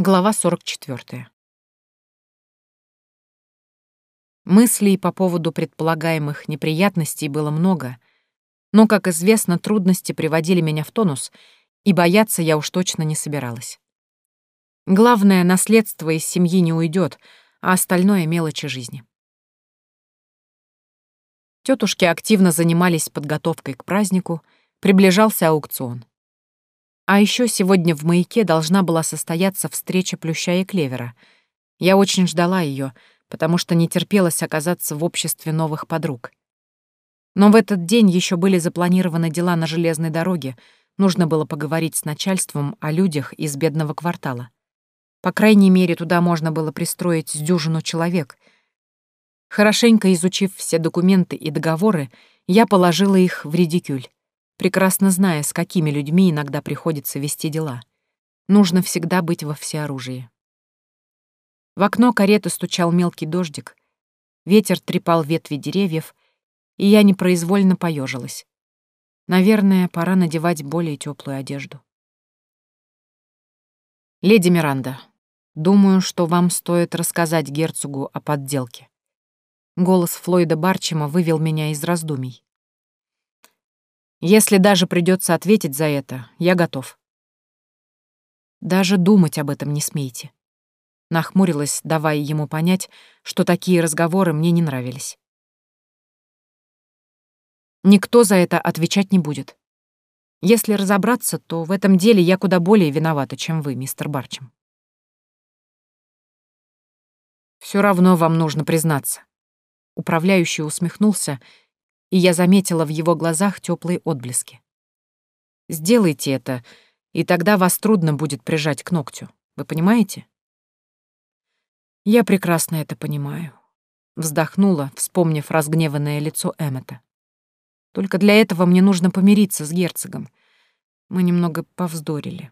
Глава 44. Мыслей по поводу предполагаемых неприятностей было много, но, как известно, трудности приводили меня в тонус, и бояться я уж точно не собиралась. Главное, наследство из семьи не уйдет, а остальное — мелочи жизни. Тетушки активно занимались подготовкой к празднику, приближался аукцион. А еще сегодня в маяке должна была состояться встреча Плюща и Клевера. Я очень ждала ее, потому что не терпелось оказаться в обществе новых подруг. Но в этот день еще были запланированы дела на железной дороге, нужно было поговорить с начальством о людях из бедного квартала. По крайней мере, туда можно было пристроить с дюжину человек. Хорошенько изучив все документы и договоры, я положила их в редикюль прекрасно зная, с какими людьми иногда приходится вести дела. Нужно всегда быть во всеоружии. В окно кареты стучал мелкий дождик, ветер трепал ветви деревьев, и я непроизвольно поежилась. Наверное, пора надевать более теплую одежду. «Леди Миранда, думаю, что вам стоит рассказать герцогу о подделке». Голос Флойда Барчима вывел меня из раздумий. Если даже придется ответить за это, я готов. Даже думать об этом не смейте. Нахмурилась, давая ему понять, что такие разговоры мне не нравились. Никто за это отвечать не будет. Если разобраться, то в этом деле я куда более виновата, чем вы, мистер Барчем. Все равно вам нужно признаться. Управляющий усмехнулся и я заметила в его глазах теплые отблески. «Сделайте это, и тогда вас трудно будет прижать к ногтю. Вы понимаете?» «Я прекрасно это понимаю», — вздохнула, вспомнив разгневанное лицо Эммета. «Только для этого мне нужно помириться с герцогом. Мы немного повздорили».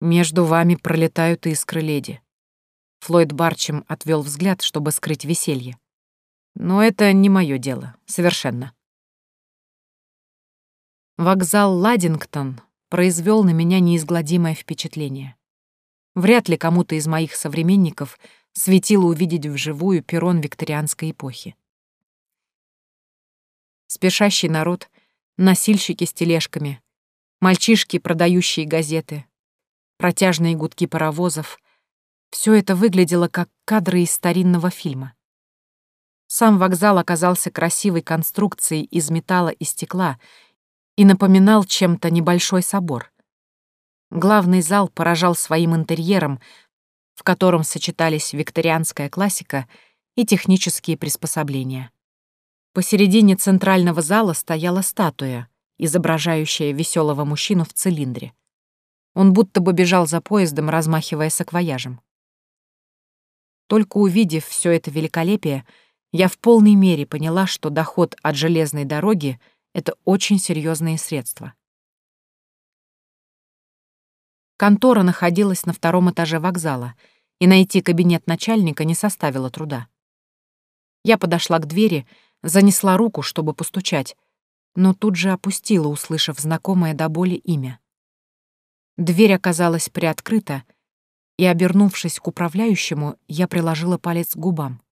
«Между вами пролетают искры, леди». Флойд Барчем отвел взгляд, чтобы скрыть веселье. Но это не мое дело, совершенно. Вокзал Ладингтон произвел на меня неизгладимое впечатление. Вряд ли кому-то из моих современников светило увидеть вживую перрон викторианской эпохи. Спешащий народ, носильщики с тележками, мальчишки, продающие газеты, протяжные гудки паровозов — все это выглядело как кадры из старинного фильма. Сам вокзал оказался красивой конструкцией из металла и стекла и напоминал чем-то небольшой собор. Главный зал поражал своим интерьером, в котором сочетались викторианская классика и технические приспособления. Посередине центрального зала стояла статуя, изображающая веселого мужчину в цилиндре. Он будто бы бежал за поездом, размахивая саквояжем. Только увидев все это великолепие, я в полной мере поняла, что доход от железной дороги — это очень серьезные средства. Контора находилась на втором этаже вокзала, и найти кабинет начальника не составило труда. Я подошла к двери, занесла руку, чтобы постучать, но тут же опустила, услышав знакомое до боли имя. Дверь оказалась приоткрыта, и, обернувшись к управляющему, я приложила палец к губам.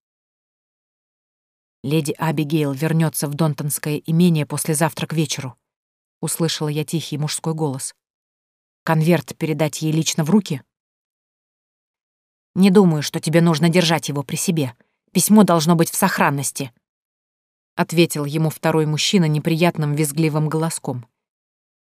«Леди Абигейл вернется в Донтонское имение послезавтра к вечеру», — услышала я тихий мужской голос. «Конверт передать ей лично в руки?» «Не думаю, что тебе нужно держать его при себе. Письмо должно быть в сохранности», — ответил ему второй мужчина неприятным визгливым голоском.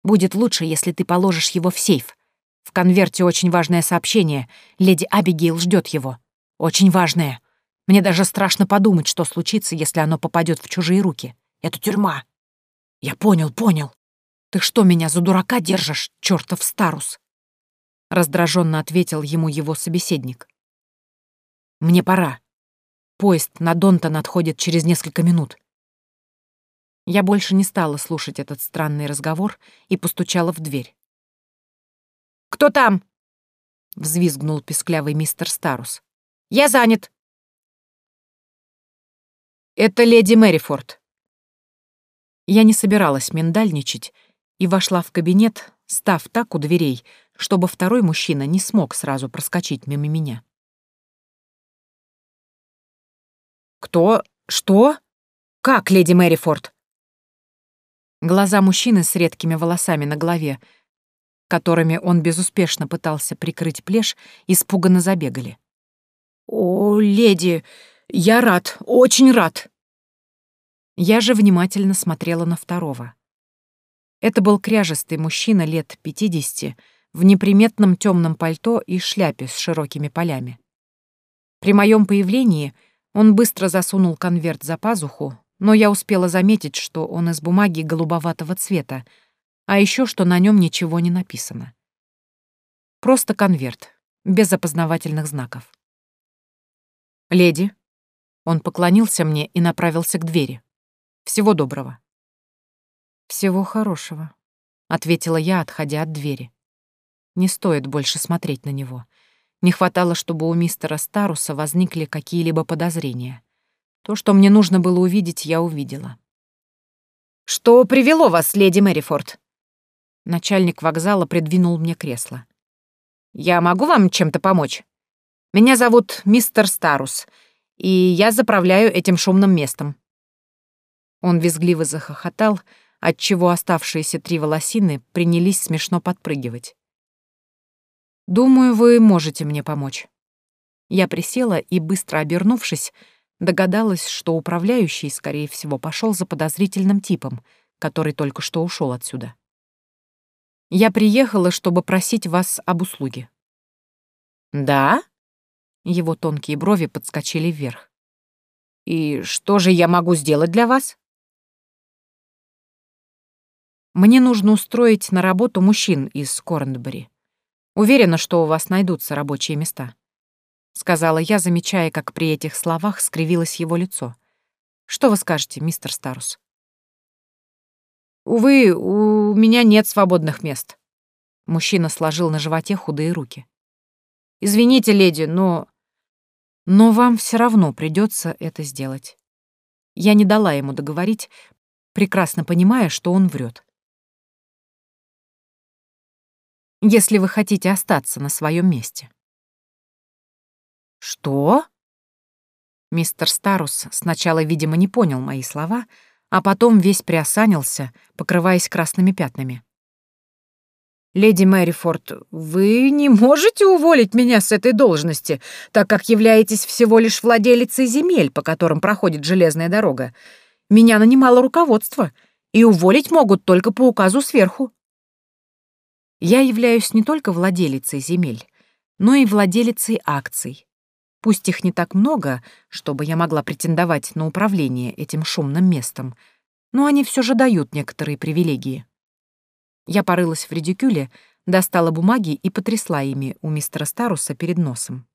«Будет лучше, если ты положишь его в сейф. В конверте очень важное сообщение. Леди Абигейл ждет его. Очень важное. Мне даже страшно подумать, что случится, если оно попадет в чужие руки. Это тюрьма. Я понял, понял. Ты что, меня за дурака держишь, чертов старус? Раздраженно ответил ему его собеседник. Мне пора. Поезд на Донтон отходит через несколько минут. Я больше не стала слушать этот странный разговор и постучала в дверь. «Кто там?» — взвизгнул песклявый мистер Старус. «Я занят!» «Это леди Мэрифорд». Я не собиралась миндальничать и вошла в кабинет, став так у дверей, чтобы второй мужчина не смог сразу проскочить мимо меня. «Кто? Что? Как, леди Мэрифорд?» Глаза мужчины с редкими волосами на голове, которыми он безуспешно пытался прикрыть плешь, испуганно забегали. «О, леди, я рад, очень рад!» Я же внимательно смотрела на второго. Это был кряжестый мужчина лет пятидесяти, в неприметном темном пальто и шляпе с широкими полями. При моем появлении он быстро засунул конверт за пазуху, но я успела заметить, что он из бумаги голубоватого цвета, а еще что на нем ничего не написано. Просто конверт, без опознавательных знаков. «Леди», — он поклонился мне и направился к двери. «Всего доброго». «Всего хорошего», — ответила я, отходя от двери. Не стоит больше смотреть на него. Не хватало, чтобы у мистера Старуса возникли какие-либо подозрения. То, что мне нужно было увидеть, я увидела. «Что привело вас, леди Мэрифорд?» Начальник вокзала придвинул мне кресло. «Я могу вам чем-то помочь? Меня зовут мистер Старус, и я заправляю этим шумным местом». Он визгливо захохотал, отчего оставшиеся три волосины принялись смешно подпрыгивать. «Думаю, вы можете мне помочь». Я присела и, быстро обернувшись, догадалась, что управляющий, скорее всего, пошел за подозрительным типом, который только что ушел отсюда. «Я приехала, чтобы просить вас об услуге». «Да?» Его тонкие брови подскочили вверх. «И что же я могу сделать для вас?» «Мне нужно устроить на работу мужчин из Корнбери. Уверена, что у вас найдутся рабочие места», — сказала я, замечая, как при этих словах скривилось его лицо. «Что вы скажете, мистер Старус?» «Увы, у меня нет свободных мест». Мужчина сложил на животе худые руки. «Извините, леди, но...» «Но вам все равно придется это сделать». Я не дала ему договорить, прекрасно понимая, что он врет. если вы хотите остаться на своем месте. Что? Мистер Старус сначала, видимо, не понял мои слова, а потом весь приосанился, покрываясь красными пятнами. «Леди Мэрифорд, вы не можете уволить меня с этой должности, так как являетесь всего лишь владелицей земель, по которым проходит железная дорога. Меня нанимало руководство, и уволить могут только по указу сверху». Я являюсь не только владелицей земель, но и владелицей акций. Пусть их не так много, чтобы я могла претендовать на управление этим шумным местом, но они все же дают некоторые привилегии. Я порылась в редикюле, достала бумаги и потрясла ими у мистера Старуса перед носом.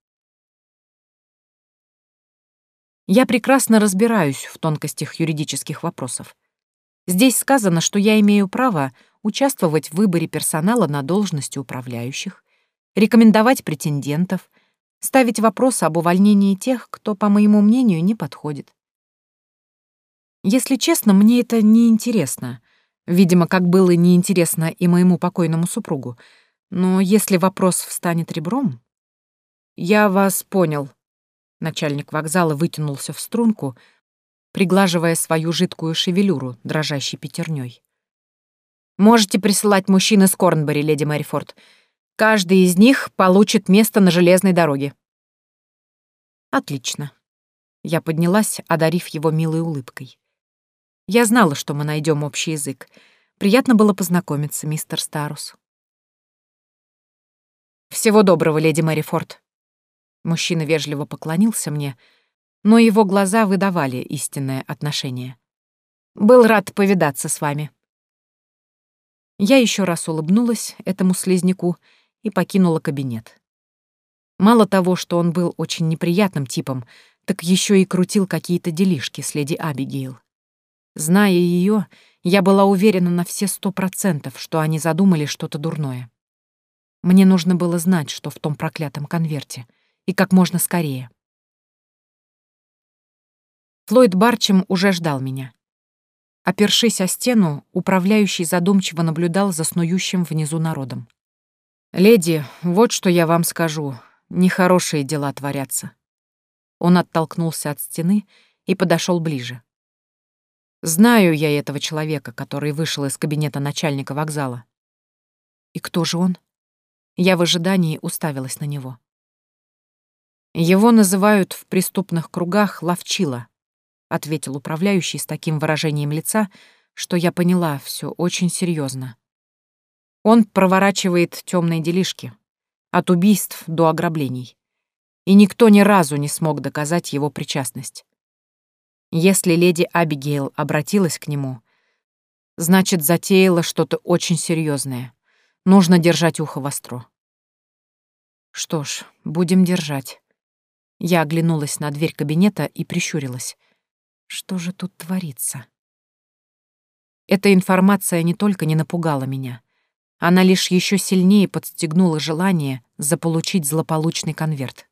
Я прекрасно разбираюсь в тонкостях юридических вопросов. Здесь сказано, что я имею право участвовать в выборе персонала на должности управляющих, рекомендовать претендентов, ставить вопросы об увольнении тех, кто, по моему мнению, не подходит. Если честно, мне это не интересно. Видимо, как было неинтересно и моему покойному супругу. Но если вопрос встанет ребром... Я вас понял. Начальник вокзала вытянулся в струнку, приглаживая свою жидкую шевелюру дрожащей пятерней. «Можете присылать мужчин из Корнбери, леди Мэрифорд. Каждый из них получит место на железной дороге». «Отлично». Я поднялась, одарив его милой улыбкой. Я знала, что мы найдем общий язык. Приятно было познакомиться, мистер Старус. «Всего доброго, леди Мэрифорд». Мужчина вежливо поклонился мне, — но его глаза выдавали истинное отношение. «Был рад повидаться с вами». Я еще раз улыбнулась этому слизняку и покинула кабинет. Мало того, что он был очень неприятным типом, так еще и крутил какие-то делишки с леди Абигейл. Зная ее, я была уверена на все сто процентов, что они задумали что-то дурное. Мне нужно было знать, что в том проклятом конверте, и как можно скорее. Флойд Барчем уже ждал меня. Опершись о стену, управляющий задумчиво наблюдал за снующим внизу народом. «Леди, вот что я вам скажу. Нехорошие дела творятся». Он оттолкнулся от стены и подошел ближе. «Знаю я этого человека, который вышел из кабинета начальника вокзала». «И кто же он?» Я в ожидании уставилась на него. «Его называют в преступных кругах ловчила», — ответил управляющий с таким выражением лица, что я поняла, все очень серьезно. Он проворачивает темные делишки, от убийств до ограблений. И никто ни разу не смог доказать его причастность. Если леди Абигейл обратилась к нему, значит, затеяла что-то очень серьезное. Нужно держать ухо востро. Что ж, будем держать. Я оглянулась на дверь кабинета и прищурилась. Что же тут творится? Эта информация не только не напугала меня, она лишь еще сильнее подстегнула желание заполучить злополучный конверт.